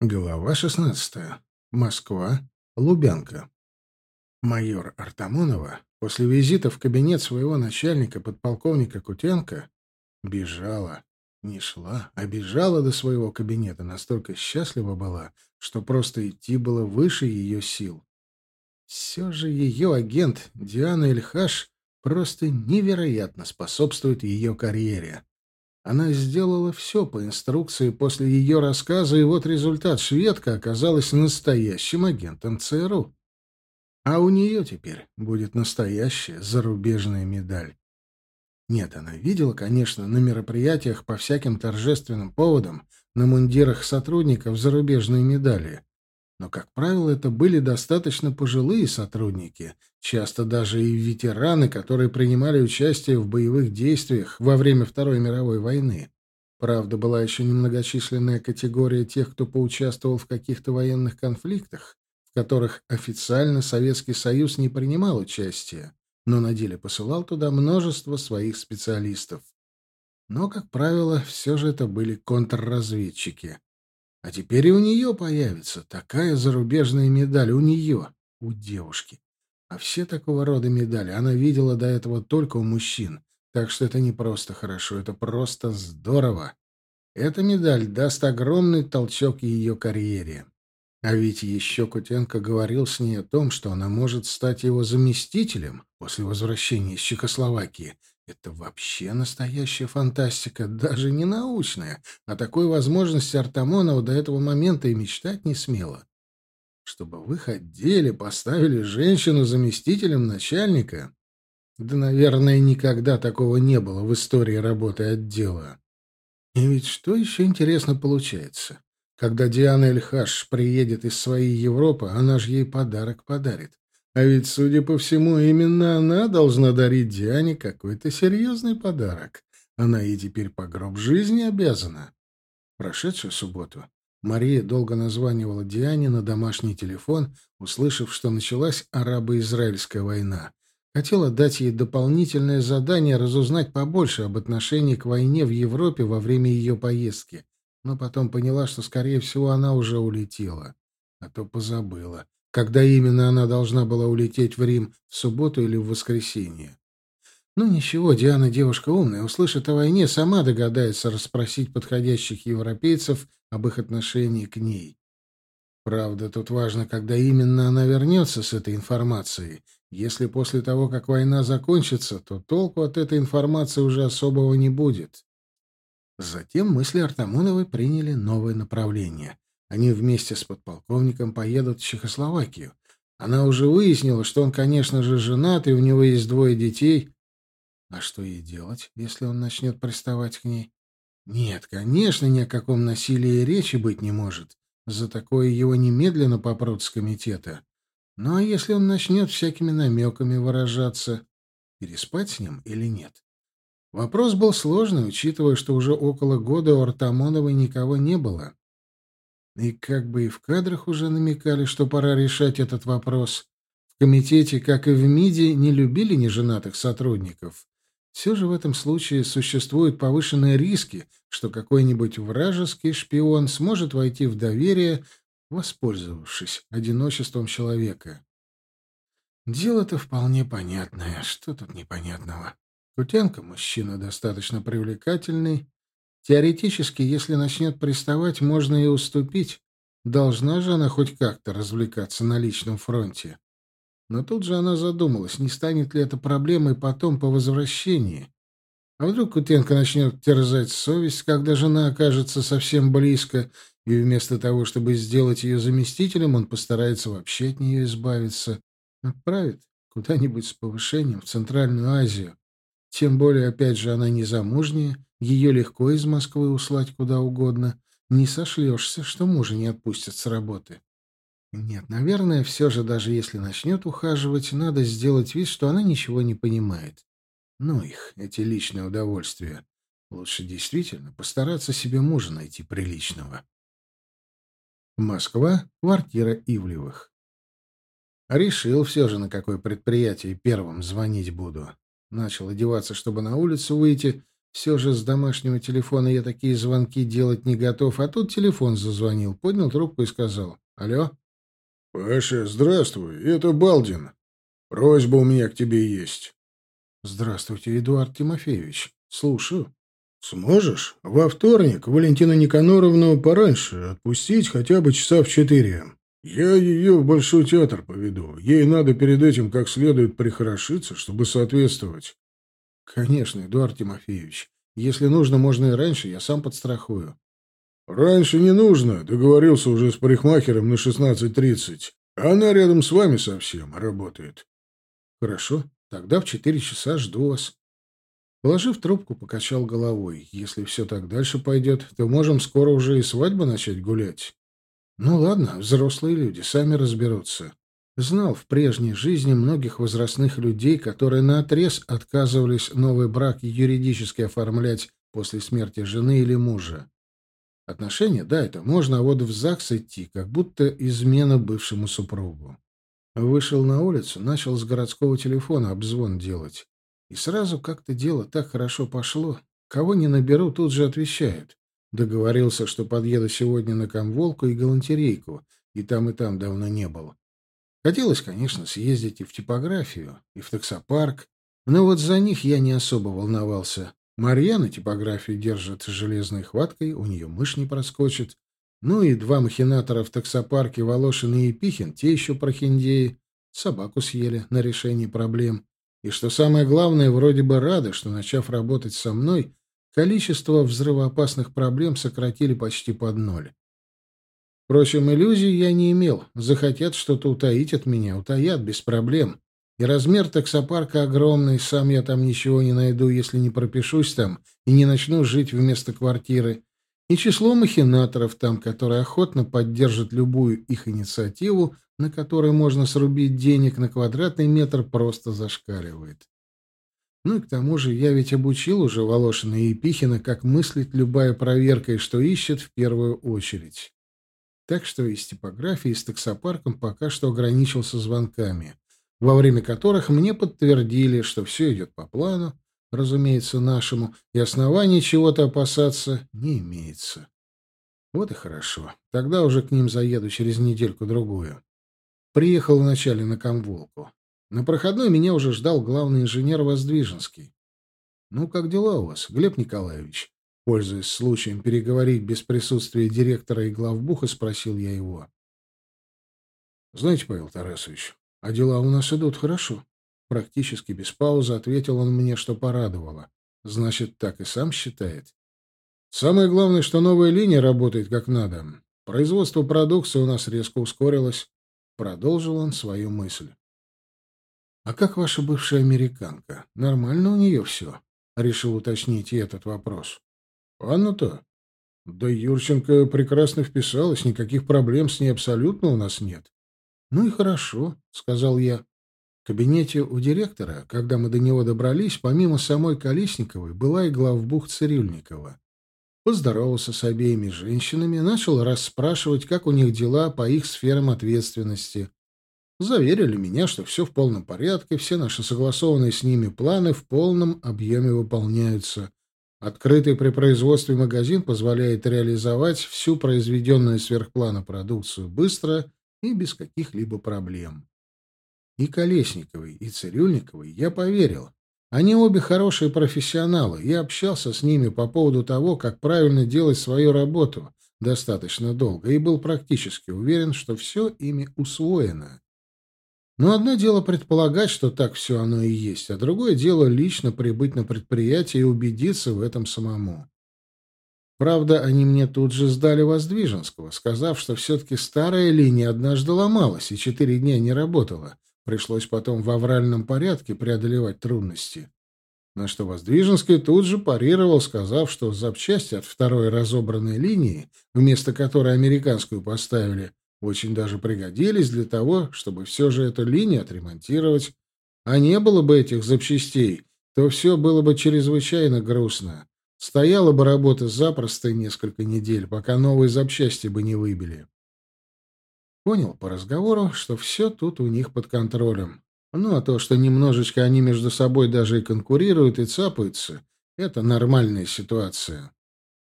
Глава 16. Москва. Лубянка. Майор Артамонова после визита в кабинет своего начальника, подполковника Кутенко, бежала, не шла, а бежала до своего кабинета, настолько счастлива была, что просто идти было выше ее сил. Все же ее агент Диана Эльхаш просто невероятно способствует ее карьере. Она сделала все по инструкции после ее рассказа, и вот результат. Шведка оказалась настоящим агентом ЦРУ. А у нее теперь будет настоящая зарубежная медаль. Нет, она видела, конечно, на мероприятиях по всяким торжественным поводам на мундирах сотрудников зарубежные медали. Но, как правило, это были достаточно пожилые сотрудники, часто даже и ветераны, которые принимали участие в боевых действиях во время Второй мировой войны. Правда, была еще немногочисленная категория тех, кто поучаствовал в каких-то военных конфликтах, в которых официально Советский Союз не принимал участия, но на деле посылал туда множество своих специалистов. Но, как правило, все же это были контрразведчики. А теперь и у нее появится такая зарубежная медаль. У нее, у девушки. А все такого рода медали она видела до этого только у мужчин. Так что это не просто хорошо, это просто здорово. Эта медаль даст огромный толчок ее карьере. А ведь еще Кутенко говорил с ней о том, что она может стать его заместителем после возвращения из Чехословакии, это вообще настоящая фантастика, даже не научная. О такой возможности Артамонова до этого момента и мечтать не смела. Чтобы в их отделе поставили женщину заместителем начальника? Да, наверное, никогда такого не было в истории работы отдела. И ведь что еще интересно получается? Когда Диана Эльхаш приедет из своей Европы, она же ей подарок подарит. А ведь, судя по всему, именно она должна дарить Диане какой-то серьезный подарок. Она ей теперь по гроб жизни обязана. Прошедшую субботу Мария долго названивала Диане на домашний телефон, услышав, что началась арабо-израильская война. Хотела дать ей дополнительное задание разузнать побольше об отношении к войне в Европе во время ее поездки, но потом поняла, что, скорее всего, она уже улетела, а то позабыла когда именно она должна была улететь в Рим, в субботу или в воскресенье. Ну ничего, Диана девушка умная, услышит о войне, сама догадается расспросить подходящих европейцев об их отношении к ней. Правда, тут важно, когда именно она вернется с этой информацией. Если после того, как война закончится, то толку от этой информации уже особого не будет. Затем мысли Артамоновой приняли новое направление. Они вместе с подполковником поедут в Чехословакию. Она уже выяснила, что он, конечно же, женат, и у него есть двое детей. А что ей делать, если он начнет приставать к ней? Нет, конечно, ни о каком насилии речи быть не может. За такое его немедленно попрут с комитета. Ну а если он начнет всякими намеками выражаться, переспать с ним или нет? Вопрос был сложный, учитывая, что уже около года у Артамоновой никого не было. И как бы и в кадрах уже намекали, что пора решать этот вопрос. В комитете, как и в МИДе, не любили неженатых сотрудников. Все же в этом случае существуют повышенные риски, что какой-нибудь вражеский шпион сможет войти в доверие, воспользовавшись одиночеством человека. Дело-то вполне понятное. Что тут непонятного? Кутенко мужчина достаточно привлекательный, Теоретически, если начнет приставать, можно и уступить. Должна же она хоть как-то развлекаться на личном фронте. Но тут же она задумалась, не станет ли это проблемой потом по возвращении. А вдруг Кутенко начнет терзать совесть, когда жена окажется совсем близко, и вместо того, чтобы сделать ее заместителем, он постарается вообще от нее избавиться. Отправит куда-нибудь с повышением в Центральную Азию. Тем более, опять же, она не замужняя, ее легко из Москвы услать куда угодно. Не сошлешься, что мужа не отпустят с работы. Нет, наверное, все же, даже если начнет ухаживать, надо сделать вид, что она ничего не понимает. Ну их, эти личные удовольствия. Лучше действительно постараться себе мужа найти приличного. Москва, квартира Ивлевых. Решил все же, на какое предприятие первым звонить буду. Начал одеваться, чтобы на улицу выйти, Все же с домашнего телефона я такие звонки делать не готов, а тут телефон зазвонил, поднял трубку и сказал «Алло?» «Паша, здравствуй, это Балдин. Просьба у меня к тебе есть». «Здравствуйте, Эдуард Тимофеевич. Слушаю». «Сможешь во вторник Валентину Никаноровну пораньше отпустить хотя бы часа в четыре? Я ее в Большой театр поведу. Ей надо перед этим как следует прихорошиться, чтобы соответствовать». «Конечно, Эдуард Тимофеевич. Если нужно, можно и раньше, я сам подстрахую». «Раньше не нужно. Договорился уже с парикмахером на 16.30. Она рядом с вами совсем работает». «Хорошо. Тогда в четыре часа жду вас». Положив трубку, покачал головой. Если все так дальше пойдет, то можем скоро уже и свадьбу начать гулять. Ну ладно, взрослые люди, сами разберутся. Знал в прежней жизни многих возрастных людей, которые наотрез отказывались новый брак юридически оформлять после смерти жены или мужа. Отношения, да, это можно, а вот в ЗАГС идти, как будто измена бывшему супругу. Вышел на улицу, начал с городского телефона обзвон делать. И сразу как-то дело так хорошо пошло. Кого не наберу, тут же отвечают. Договорился, что подъеду сегодня на Комволку и Галантерейку, и там, и там давно не был. Хотелось, конечно, съездить и в типографию, и в таксопарк, но вот за них я не особо волновался. Марьяна типографию держит железной хваткой, у нее мышь не проскочит. Ну и два махинатора в таксопарке, Волошин и Епихин, те еще прохиндеи, собаку съели на решение проблем. И что самое главное, вроде бы рады, что, начав работать со мной, количество взрывоопасных проблем сократили почти под ноль. Впрочем, иллюзий я не имел. Захотят что-то утаить от меня, утаят без проблем. И размер таксопарка огромный, сам я там ничего не найду, если не пропишусь там и не начну жить вместо квартиры. И число махинаторов там, которые охотно поддержат любую их инициативу, на которой можно срубить денег на квадратный метр, просто зашкаливает. Ну и к тому же я ведь обучил уже Волошина и Епихина, как мыслить любая проверка и что ищет в первую очередь. Так что и с типографией, и с таксопарком пока что ограничился звонками, во время которых мне подтвердили, что все идет по плану, разумеется, нашему, и оснований чего-то опасаться не имеется. Вот и хорошо. Тогда уже к ним заеду через недельку-другую. Приехал вначале на Комволку. На проходной меня уже ждал главный инженер Воздвиженский. «Ну, как дела у вас, Глеб Николаевич?» Пользуясь случаем переговорить без присутствия директора и главбуха, спросил я его. «Знаете, Павел Тарасович, а дела у нас идут хорошо». Практически без паузы ответил он мне, что порадовало. «Значит, так и сам считает?» «Самое главное, что новая линия работает как надо. Производство продукции у нас резко ускорилось. Продолжил он свою мысль. «А как ваша бывшая американка? Нормально у нее все?» Решил уточнить и этот вопрос. «Анна-то? Да Юрченко прекрасно вписалась, никаких проблем с ней абсолютно у нас нет». «Ну и хорошо», — сказал я. В кабинете у директора, когда мы до него добрались, помимо самой Колесниковой, была и главбух Цирюльникова поздоровался с обеими женщинами, начал расспрашивать, как у них дела по их сферам ответственности. Заверили меня, что все в полном порядке, все наши согласованные с ними планы в полном объеме выполняются. Открытый при производстве магазин позволяет реализовать всю произведенную сверхплана продукцию быстро и без каких-либо проблем. И Колесниковой, и Цирюльниковой я поверил. Они обе хорошие профессионалы. Я общался с ними по поводу того, как правильно делать свою работу достаточно долго, и был практически уверен, что все ими усвоено. Но одно дело предполагать, что так все оно и есть, а другое дело лично прибыть на предприятие и убедиться в этом самому. Правда, они мне тут же сдали Воздвиженского, сказав, что все-таки старая линия однажды ломалась и четыре дня не работала, Пришлось потом в авральном порядке преодолевать трудности. На что Воздвиженский тут же парировал, сказав, что запчасти от второй разобранной линии, вместо которой американскую поставили, очень даже пригодились для того, чтобы все же эту линию отремонтировать. А не было бы этих запчастей, то все было бы чрезвычайно грустно. Стояла бы работа запросто несколько недель, пока новые запчасти бы не выбили. Понял по разговору, что все тут у них под контролем. Ну, а то, что немножечко они между собой даже и конкурируют и цапаются, Это нормальная ситуация.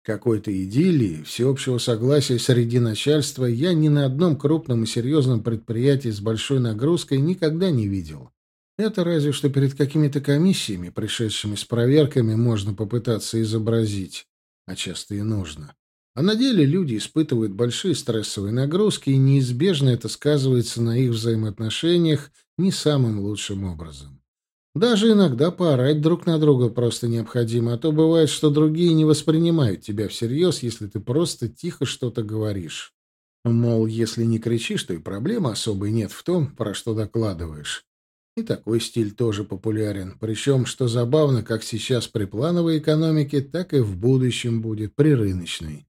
Какой-то идиллии, всеобщего согласия среди начальства я ни на одном крупном и серьезном предприятии с большой нагрузкой никогда не видел. Это разве что перед какими-то комиссиями, пришедшими с проверками, можно попытаться изобразить, а часто и нужно. А на деле люди испытывают большие стрессовые нагрузки, и неизбежно это сказывается на их взаимоотношениях не самым лучшим образом. Даже иногда поорать друг на друга просто необходимо, а то бывает, что другие не воспринимают тебя всерьез, если ты просто тихо что-то говоришь. Мол, если не кричишь, то и проблемы особой нет в том, про что докладываешь. И такой стиль тоже популярен. Причем, что забавно, как сейчас при плановой экономике, так и в будущем будет при рыночной.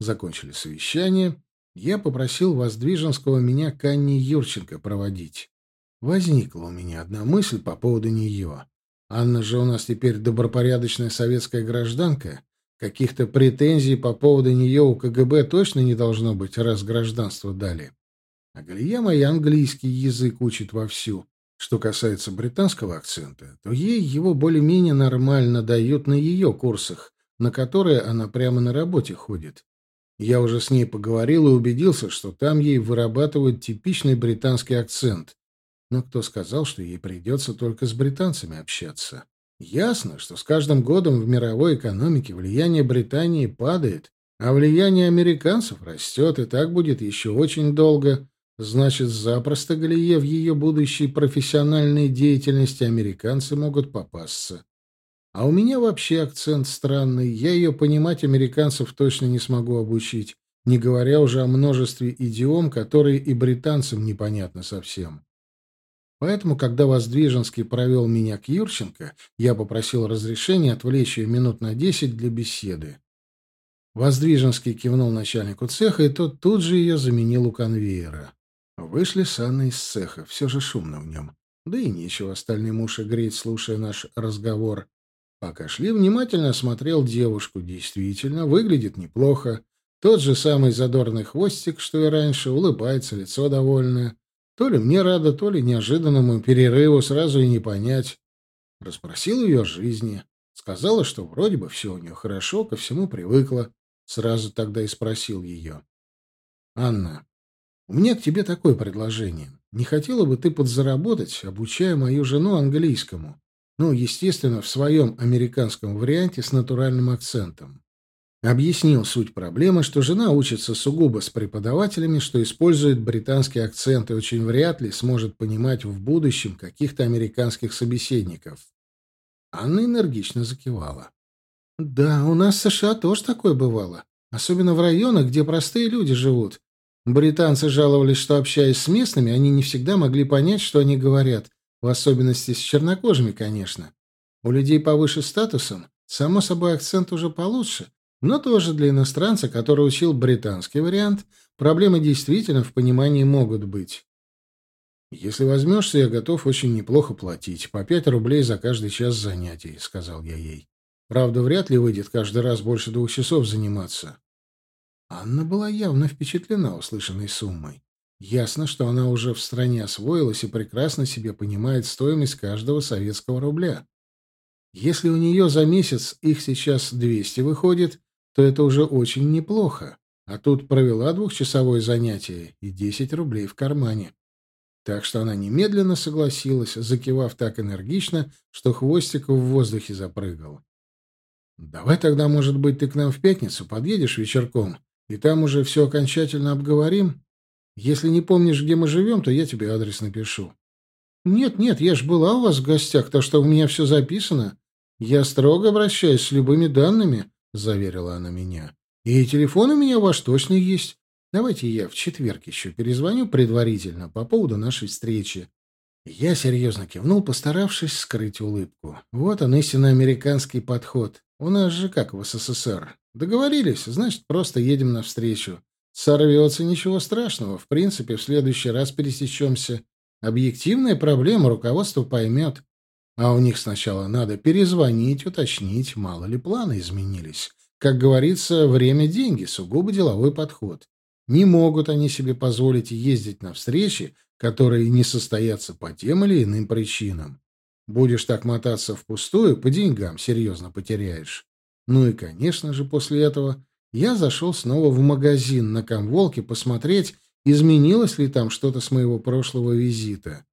Закончили совещание. Я попросил Воздвиженского меня к Анне Юрченко проводить. Возникла у меня одна мысль по поводу нее. Анна же у нас теперь добропорядочная советская гражданка. Каких-то претензий по поводу нее у КГБ точно не должно быть, раз гражданство дали. А Галия моя английский язык учит вовсю. Что касается британского акцента, то ей его более-менее нормально дают на ее курсах, на которые она прямо на работе ходит. Я уже с ней поговорил и убедился, что там ей вырабатывают типичный британский акцент. Но кто сказал, что ей придется только с британцами общаться? Ясно, что с каждым годом в мировой экономике влияние Британии падает, а влияние американцев растет, и так будет еще очень долго, Значит, запросто Галие в ее будущей профессиональной деятельности американцы могут попасться. А у меня вообще акцент странный, я ее понимать американцев точно не смогу обучить, не говоря уже о множестве идиом, которые и британцам непонятны совсем. Поэтому, когда Воздвиженский провел меня к Юрченко, я попросил разрешения отвлечь ее минут на десять для беседы. Воздвиженский кивнул начальнику цеха, и тот тут же ее заменил у конвейера. Вышли с Анной из цеха, все же шумно в нем. Да и нечего остальным уши греть, слушая наш разговор. Пока шли, внимательно осмотрел девушку. Действительно, выглядит неплохо. Тот же самый задорный хвостик, что и раньше, улыбается, лицо довольное. То ли мне рада, то ли неожиданному перерыву, сразу и не понять. Расспросил ее о жизни. Сказала, что вроде бы все у нее хорошо, ко всему привыкла. Сразу тогда и спросил ее. «Анна, у меня к тебе такое предложение. Не хотела бы ты подзаработать, обучая мою жену английскому? Ну, естественно, в своем американском варианте с натуральным акцентом. Объяснил суть проблемы, что жена учится сугубо с преподавателями, что использует британский акцент и очень вряд ли сможет понимать в будущем каких-то американских собеседников. Анна энергично закивала. «Да, у нас в США тоже такое бывало. Особенно в районах, где простые люди живут. Британцы жаловались, что, общаясь с местными, они не всегда могли понять, что они говорят, в особенности с чернокожими, конечно. У людей повыше статусом, само собой, акцент уже получше, но тоже для иностранца, который учил британский вариант, проблемы действительно в понимании могут быть. «Если возьмешься, я готов очень неплохо платить, по пять рублей за каждый час занятий», — сказал я ей. «Правда, вряд ли выйдет каждый раз больше двух часов заниматься. Анна была явно впечатлена услышанной суммой. Ясно, что она уже в стране освоилась и прекрасно себе понимает стоимость каждого советского рубля. Если у нее за месяц их сейчас 200 выходит, то это уже очень неплохо. А тут провела двухчасовое занятие и 10 рублей в кармане. Так что она немедленно согласилась, закивав так энергично, что хвостик в воздухе запрыгал. «Давай тогда, может быть, ты к нам в пятницу подъедешь вечерком?» И там уже все окончательно обговорим. Если не помнишь, где мы живем, то я тебе адрес напишу. Нет, нет, я ж была у вас в гостях, так что у меня все записано. Я строго обращаюсь с любыми данными, заверила она меня. И телефон у меня ваш точно есть. Давайте я в четверг еще перезвоню предварительно по поводу нашей встречи. Я серьезно кивнул, постаравшись скрыть улыбку. Вот он, истинно американский подход. У нас же как в СССР. Договорились, значит, просто едем навстречу. Сорвется, ничего страшного. В принципе, в следующий раз пересечемся. Объективная проблема, руководство поймет. А у них сначала надо перезвонить, уточнить, мало ли планы изменились. Как говорится, время — деньги, сугубо деловой подход. Не могут они себе позволить ездить на встречи, которые не состоятся по тем или иным причинам. Будешь так мотаться впустую, по деньгам серьезно потеряешь. Ну и, конечно же, после этого я зашел снова в магазин на Комволке посмотреть, изменилось ли там что-то с моего прошлого визита.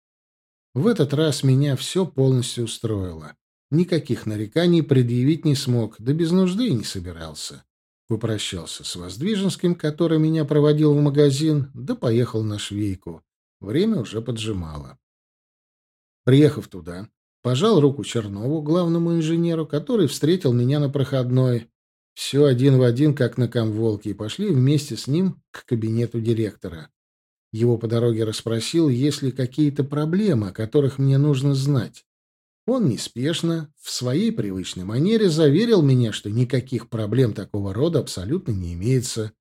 В этот раз меня все полностью устроило. Никаких нареканий предъявить не смог, да без нужды и не собирался. Попрощался с Воздвиженским, который меня проводил в магазин, да поехал на швейку. Время уже поджимало. Приехав туда, пожал руку Чернову, главному инженеру, который встретил меня на проходной. Все один в один, как на комволке, и пошли вместе с ним к кабинету директора. Его по дороге расспросил, есть ли какие-то проблемы, о которых мне нужно знать. Он неспешно, в своей привычной манере, заверил меня, что никаких проблем такого рода абсолютно не имеется.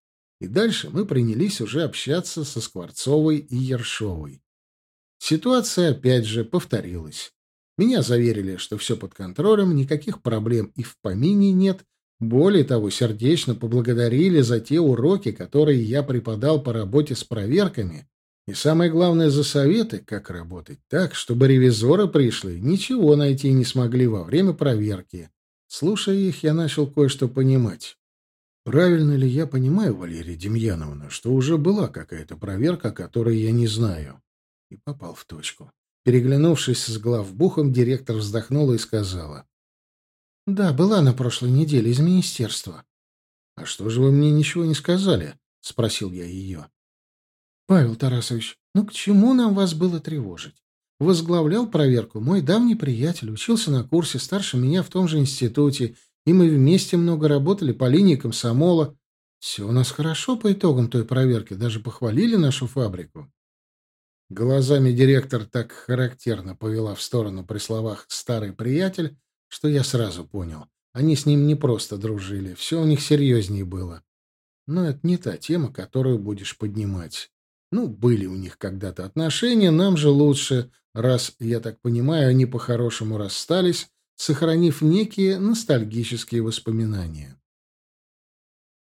И дальше мы принялись уже общаться со Скворцовой и Ершовой. Ситуация опять же повторилась. Меня заверили, что все под контролем, никаких проблем и в помине нет. Более того, сердечно поблагодарили за те уроки, которые я преподал по работе с проверками, и самое главное, за советы, как работать так, чтобы ревизоры пришли, ничего найти не смогли во время проверки. Слушая их, я начал кое-что понимать. Правильно ли я понимаю, Валерия Демьяновна, что уже была какая-то проверка, которой я не знаю? И попал в точку. Переглянувшись с главбухом, директор вздохнула и сказала. «Да, была на прошлой неделе из министерства». «А что же вы мне ничего не сказали?» — спросил я ее. Павел Тарасович, ну к чему нам вас было тревожить? Возглавлял проверку мой давний приятель, учился на курсе старше меня в том же институте, и мы вместе много работали по линии комсомола. Все у нас хорошо по итогам той проверки, даже похвалили нашу фабрику. Глазами директор так характерно повела в сторону при словах «старый приятель», что я сразу понял. Они с ним не просто дружили, все у них серьезнее было. Но это не та тема, которую будешь поднимать. Ну, были у них когда-то отношения, нам же лучше, раз, я так понимаю, они по-хорошему расстались, сохранив некие ностальгические воспоминания.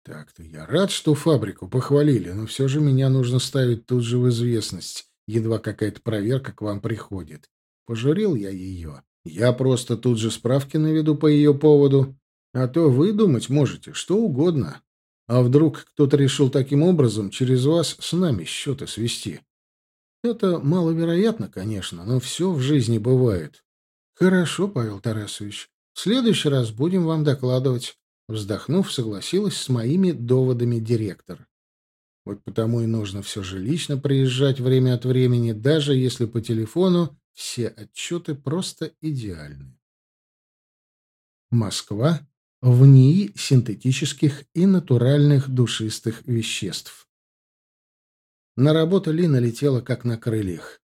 Так-то я рад, что фабрику похвалили, но все же меня нужно ставить тут же в известность, едва какая-то проверка к вам приходит. Пожурил я ее. Я просто тут же справки наведу по ее поводу. А то вы думать можете что угодно. А вдруг кто-то решил таким образом через вас с нами счеты свести? Это маловероятно, конечно, но все в жизни бывает. Хорошо, Павел Тарасович. В следующий раз будем вам докладывать. Вздохнув, согласилась с моими доводами директор. Вот потому и нужно все же лично приезжать время от времени, даже если по телефону все отчеты просто идеальны. Москва, в НИИ синтетических и натуральных душистых веществ. На работу Лина летела как на крыльях.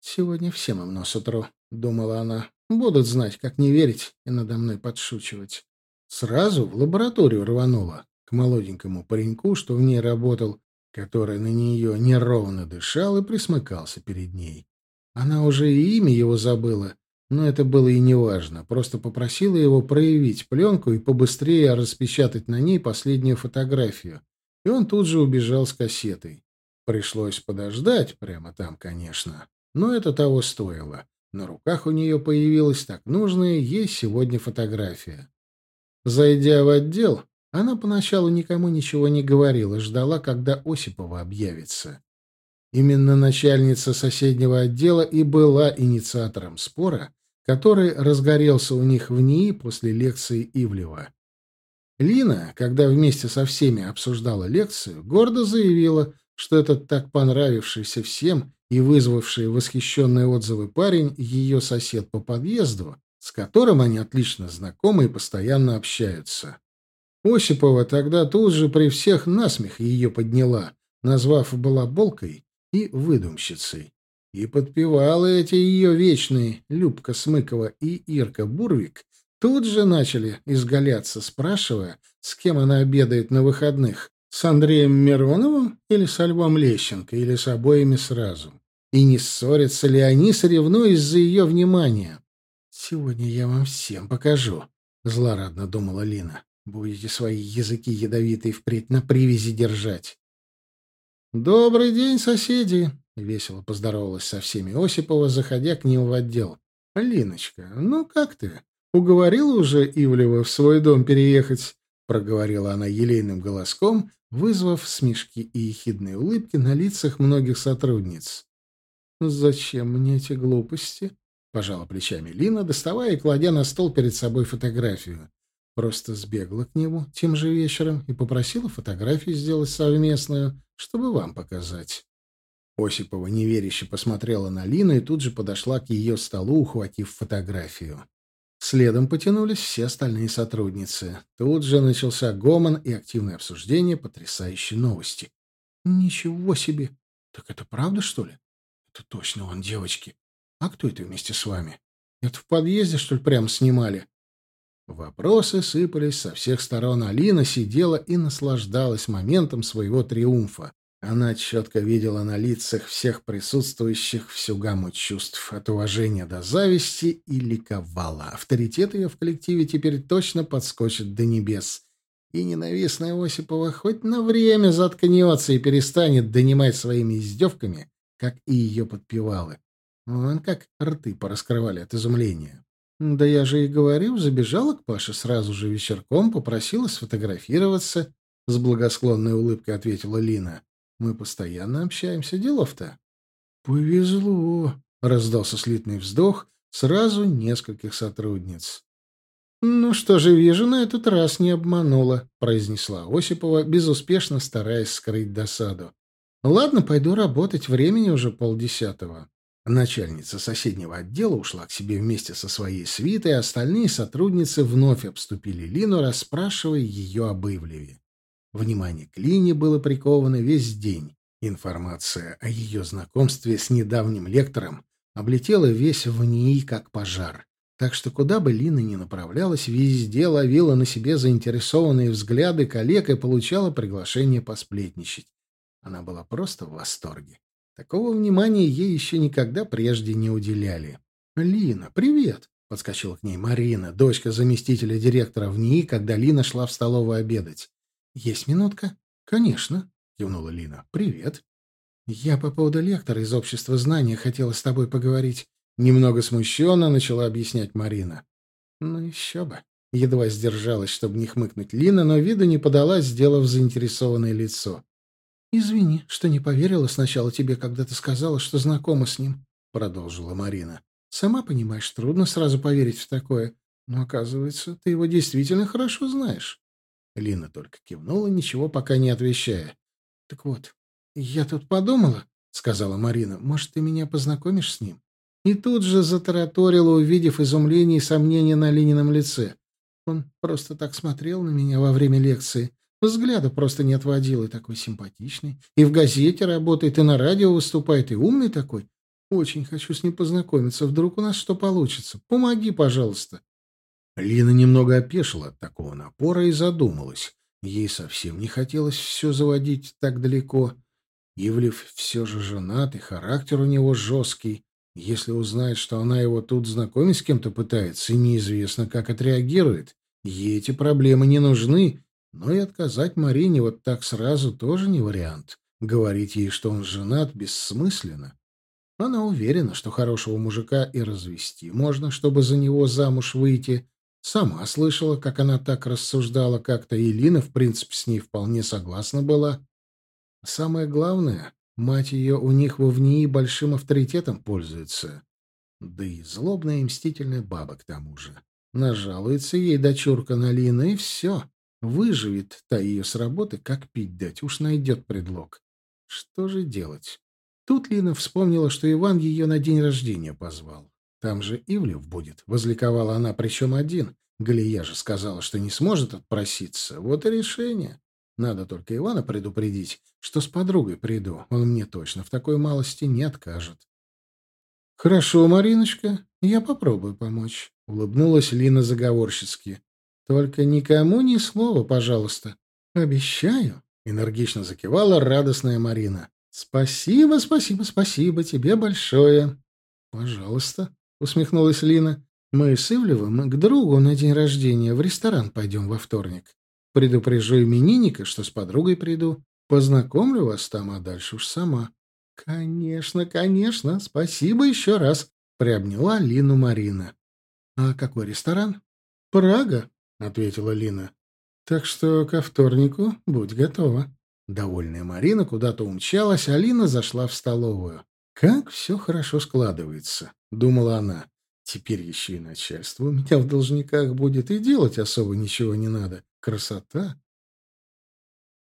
«Сегодня всем им нос утру», — думала она. «Будут знать, как не верить и надо мной подшучивать». Сразу в лабораторию рванула к молоденькому пареньку, что в ней работал, который на нее неровно дышал и присмыкался перед ней. Она уже и имя его забыла, но это было и не важно. Просто попросила его проявить пленку и побыстрее распечатать на ней последнюю фотографию. И он тут же убежал с кассетой. Пришлось подождать, прямо там, конечно. Но это того стоило. На руках у нее появилась так нужная ей сегодня фотография. Зайдя в отдел, она поначалу никому ничего не говорила, ждала, когда Осипова объявится. Именно начальница соседнего отдела и была инициатором спора, который разгорелся у них в НИИ после лекции Ивлева. Лина, когда вместе со всеми обсуждала лекцию, гордо заявила, что этот так понравившийся всем и вызвавший восхищенные отзывы парень — ее сосед по подъезду, с которым они отлично знакомы и постоянно общаются. Осипова тогда тут же при всех насмех ее подняла, назвав балаболкой и выдумщицей. И подпевалы эти ее вечные, Любка Смыкова и Ирка Бурвик, тут же начали изгаляться, спрашивая, с кем она обедает на выходных, с Андреем Мироновым или с Львом Лещенко, или с обоими сразу. И не ссорятся ли они, соревнуясь за ее внимание. «Сегодня я вам всем покажу», — злорадно думала Лина. «Будете свои языки ядовитые впредь на привязи держать». «Добрый день, соседи!» — весело поздоровалась со всеми Осипова, заходя к ним в отдел. «Линочка, ну как ты? Уговорила уже Ивлева в свой дом переехать?» — проговорила она елейным голоском, вызвав смешки и ехидные улыбки на лицах многих сотрудниц. «Зачем мне эти глупости?» — пожала плечами Лина, доставая и кладя на стол перед собой фотографию. Просто сбегла к нему тем же вечером и попросила фотографию сделать совместную, чтобы вам показать. Осипова неверяще посмотрела на Лину и тут же подошла к ее столу, ухватив фотографию. Следом потянулись все остальные сотрудницы. Тут же начался гомон и активное обсуждение потрясающей новости. «Ничего себе! Так это правда, что ли?» «Это точно он, девочки. А кто это вместе с вами? Это в подъезде, что ли, прямо снимали?» Вопросы сыпались со всех сторон. Алина сидела и наслаждалась моментом своего триумфа. Она четко видела на лицах всех присутствующих всю гамму чувств от уважения до зависти и ликовала. Авторитет ее в коллективе теперь точно подскочит до небес. И ненавистная Осипова хоть на время заткнется и перестанет донимать своими издевками, как и ее подпевалы. Вон как рты пораскрывали от изумления. Да я же и говорил, забежала к Паше сразу же вечерком, попросила сфотографироваться. С благосклонной улыбкой ответила Лина. Мы постоянно общаемся, делов-то. Повезло, раздался слитный вздох сразу нескольких сотрудниц. «Ну что же, вижу, на этот раз не обманула», — произнесла Осипова, безуспешно стараясь скрыть досаду. «Ладно, пойду работать, времени уже полдесятого». Начальница соседнего отдела ушла к себе вместе со своей свитой, а остальные сотрудницы вновь обступили Лину, расспрашивая ее об Ивлеве. Внимание к Лине было приковано весь день. Информация о ее знакомстве с недавним лектором облетела весь в ней как пожар. Так что куда бы Лина ни направлялась, везде ловила на себе заинтересованные взгляды коллег и получала приглашение посплетничать. Она была просто в восторге. Такого внимания ей еще никогда прежде не уделяли. «Лина, привет!» — подскочила к ней Марина, дочка заместителя директора в НИИ, когда Лина шла в столовую обедать. «Есть минутка?» «Конечно», — кивнула Лина. «Привет». «Я по поводу лектора из общества знания хотела с тобой поговорить». Немного смущенно начала объяснять Марина. «Ну еще бы». Едва сдержалась, чтобы не хмыкнуть Лина, но виду не подала, сделав заинтересованное лицо. «Извини, что не поверила сначала тебе, когда ты сказала, что знакома с ним», — продолжила Марина. «Сама понимаешь, трудно сразу поверить в такое. Но, оказывается, ты его действительно хорошо знаешь». Лина только кивнула, ничего пока не отвечая. «Так вот, я тут подумала», — сказала Марина, — «может, ты меня познакомишь с ним?» И тут же затараторила, увидев изумление и сомнение на Линином лице. Он просто так смотрел на меня во время лекции. Взгляда просто не отводил, и такой симпатичный. И в газете работает, и на радио выступает, и умный такой. Очень хочу с ним познакомиться. Вдруг у нас что получится. Помоги, пожалуйста. Лина немного опешила от такого напора и задумалась. Ей совсем не хотелось все заводить так далеко. Ивлев все же женат, и характер у него жесткий. Если узнает, что она его тут знакомить с кем-то пытается, и неизвестно, как отреагирует, ей эти проблемы не нужны. Но и отказать Марине вот так сразу тоже не вариант. Говорить ей, что он женат, бессмысленно. Она уверена, что хорошего мужика и развести можно, чтобы за него замуж выйти, Сама слышала, как она так рассуждала как-то, и Лина, в принципе, с ней вполне согласна была. Самое главное, мать ее у них во ВНИИ большим авторитетом пользуется. Да и злобная и мстительная баба к тому же. Нажалуется ей дочурка на Лину, и все. Выживет та ее с работы, как пить дать, уж найдет предлог. Что же делать? Тут Лина вспомнила, что Иван ее на день рождения позвал. Там же Ивлев будет, — возликовала она, причем один. Галия же сказала, что не сможет отпроситься. Вот и решение. Надо только Ивана предупредить, что с подругой приду. Он мне точно в такой малости не откажет. — Хорошо, Мариночка, я попробую помочь, — улыбнулась Лина заговорщицки. — Только никому ни слова, пожалуйста. — Обещаю, — энергично закивала радостная Марина. — Спасибо, спасибо, спасибо тебе большое. — Пожалуйста, — усмехнулась Лина. «Мы с Ивлевым к другу на день рождения в ресторан пойдем во вторник. Предупрежу именинника, что с подругой приду. Познакомлю вас там, а дальше уж сама». «Конечно, конечно. Спасибо еще раз», — приобняла Лину Марина. «А какой ресторан?» «Прага», — ответила Лина. «Так что ко вторнику будь готова». Довольная Марина куда-то умчалась, а Лина зашла в столовую. «Как все хорошо складывается», — думала она. «Теперь еще и начальство у меня в должниках будет, и делать особо ничего не надо. Красота!»